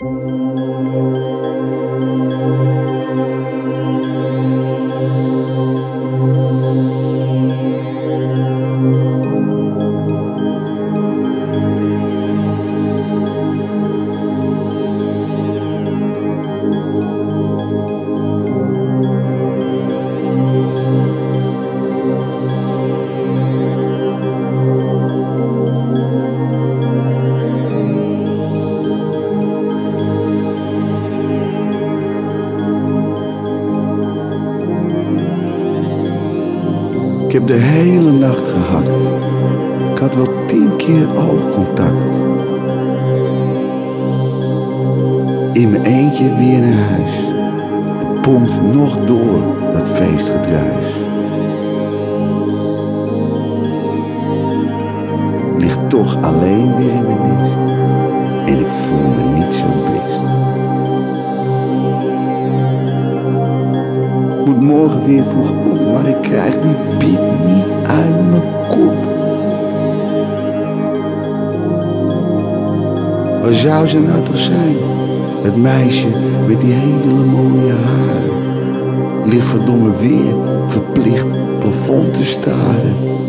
Ik heb de hele nacht gehakt. Ik had wel tien keer oogcontact. In mijn eentje weer naar huis. Het pompt nog door, dat feestgedruis. Ligt toch alleen weer in mijn nest. En ik voel me niet zo best. Moet morgen weer vroeg op, maar ik krijg die beat niet uit mijn kop. Waar zou ze nou toch zijn? Het meisje met die hele mooie haren. Ligt verdomme weer verplicht plafond te staren.